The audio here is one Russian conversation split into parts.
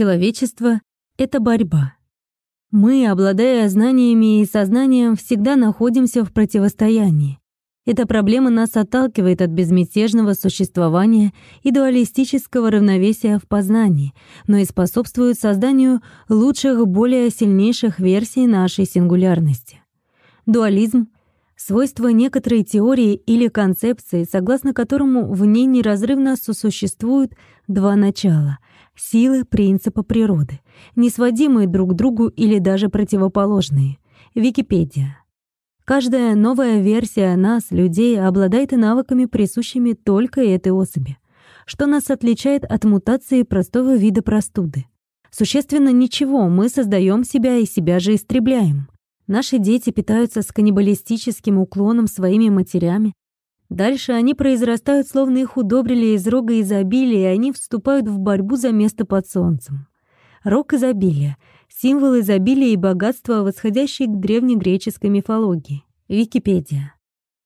Человечество — это борьба. Мы, обладая знаниями и сознанием, всегда находимся в противостоянии. Эта проблема нас отталкивает от безмятежного существования и дуалистического равновесия в познании, но и способствует созданию лучших, более сильнейших версий нашей сингулярности. Дуализм — свойство некоторой теории или концепции, согласно которому в ней неразрывно сосуществуют два начала — силы принципа природы, не сводимые друг к другу или даже противоположные. Википедия. Каждая новая версия нас, людей, обладает навыками, присущими только этой особи. Что нас отличает от мутации простого вида простуды? Существенно ничего, мы создаем себя и себя же истребляем. Наши дети питаются с каннибалистическим уклоном своими матерями, Дальше они произрастают, словно их удобрили из рога изобилия, и они вступают в борьбу за место под солнцем. Рог изобилия — символ изобилия и богатства, восходящий к древнегреческой мифологии. Википедия.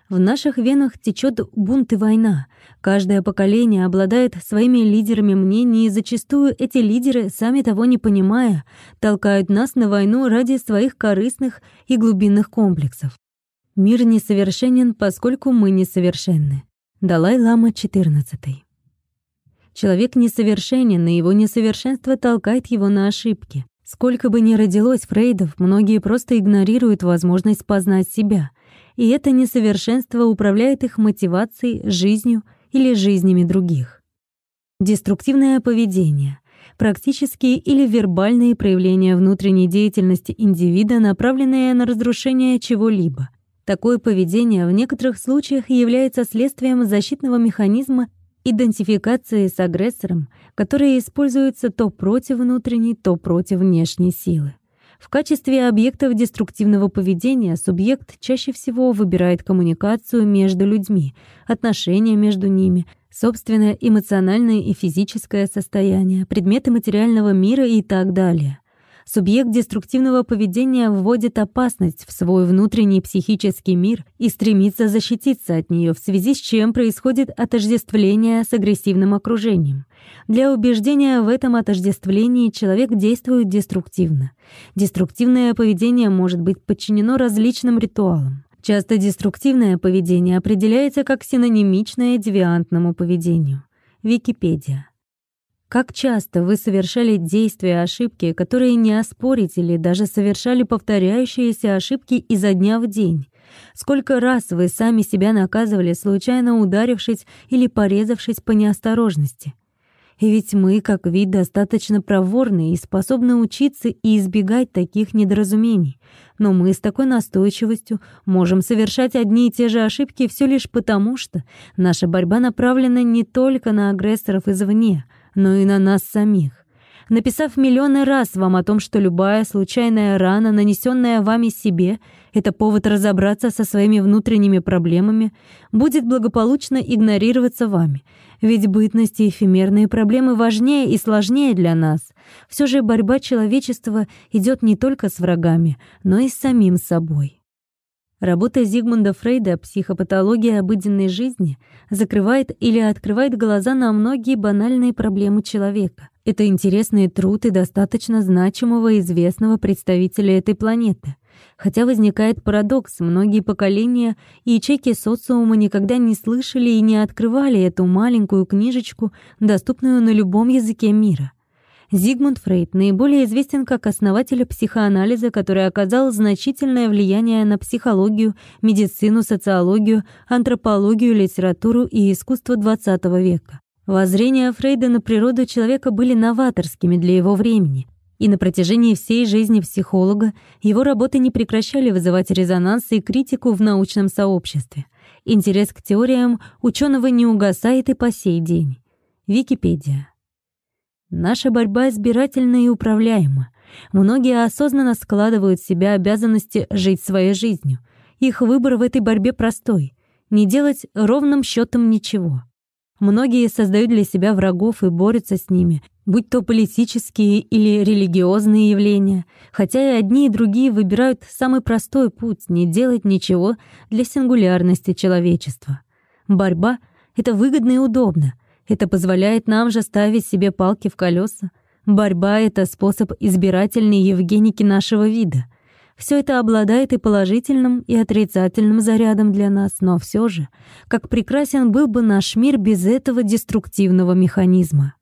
В наших венах течет бунт и война. Каждое поколение обладает своими лидерами мнений, и зачастую эти лидеры, сами того не понимая, толкают нас на войну ради своих корыстных и глубинных комплексов. Мир несовершенен, поскольку мы несовершенны. Далай-лама 14. Человек несовершенен, и его несовершенство толкает его на ошибки. Сколько бы ни родилось Фрейдов, многие просто игнорируют возможность познать себя, и это несовершенство управляет их мотивацией, жизнью или жизнями других. Деструктивное поведение — практические или вербальные проявления внутренней деятельности индивида, направленные на разрушение чего-либо, Такое поведение в некоторых случаях является следствием защитного механизма идентификации с агрессором, который используется то против внутренней, то против внешней силы. В качестве объектов деструктивного поведения субъект чаще всего выбирает коммуникацию между людьми, отношения между ними, собственное эмоциональное и физическое состояние, предметы материального мира и так далее. Субъект деструктивного поведения вводит опасность в свой внутренний психический мир и стремится защититься от нее, в связи с чем происходит отождествление с агрессивным окружением. Для убеждения в этом отождествлении человек действует деструктивно. Деструктивное поведение может быть подчинено различным ритуалам. Часто деструктивное поведение определяется как синонимичное девиантному поведению. Википедия. Как часто вы совершали действия, ошибки, которые не оспорить или даже совершали повторяющиеся ошибки изо дня в день? Сколько раз вы сами себя наказывали, случайно ударившись или порезавшись по неосторожности? И ведь мы, как вид, достаточно проворны и способны учиться и избегать таких недоразумений. Но мы с такой настойчивостью можем совершать одни и те же ошибки все лишь потому, что наша борьба направлена не только на агрессоров извне, но и на нас самих. Написав миллионы раз вам о том, что любая случайная рана, нанесенная вами себе, это повод разобраться со своими внутренними проблемами, будет благополучно игнорироваться вами. Ведь бытность и эфемерные проблемы важнее и сложнее для нас. Все же борьба человечества идет не только с врагами, но и с самим собой. Работа Зигмунда Фрейда «Психопатология обыденной жизни» закрывает или открывает глаза на многие банальные проблемы человека. Это интересный труд и достаточно значимого и известного представителя этой планеты. Хотя возникает парадокс, многие поколения и ячейки социума никогда не слышали и не открывали эту маленькую книжечку, доступную на любом языке мира. Зигмунд Фрейд наиболее известен как основатель психоанализа, который оказал значительное влияние на психологию, медицину, социологию, антропологию, литературу и искусство XX века. Воззрения Фрейда на природу человека были новаторскими для его времени, и на протяжении всей жизни психолога его работы не прекращали вызывать резонанс и критику в научном сообществе. Интерес к теориям ученого не угасает и по сей день. Википедия. Наша борьба избирательна и управляема. Многие осознанно складывают в себя обязанности жить своей жизнью. Их выбор в этой борьбе простой — не делать ровным счетом ничего. Многие создают для себя врагов и борются с ними, будь то политические или религиозные явления, хотя и одни и другие выбирают самый простой путь — не делать ничего для сингулярности человечества. Борьба — это выгодно и удобно — это позволяет нам же ставить себе палки в колеса. Борьба — это способ избирательной Евгеники нашего вида. Все это обладает и положительным, и отрицательным зарядом для нас, но все же, как прекрасен был бы наш мир без этого деструктивного механизма.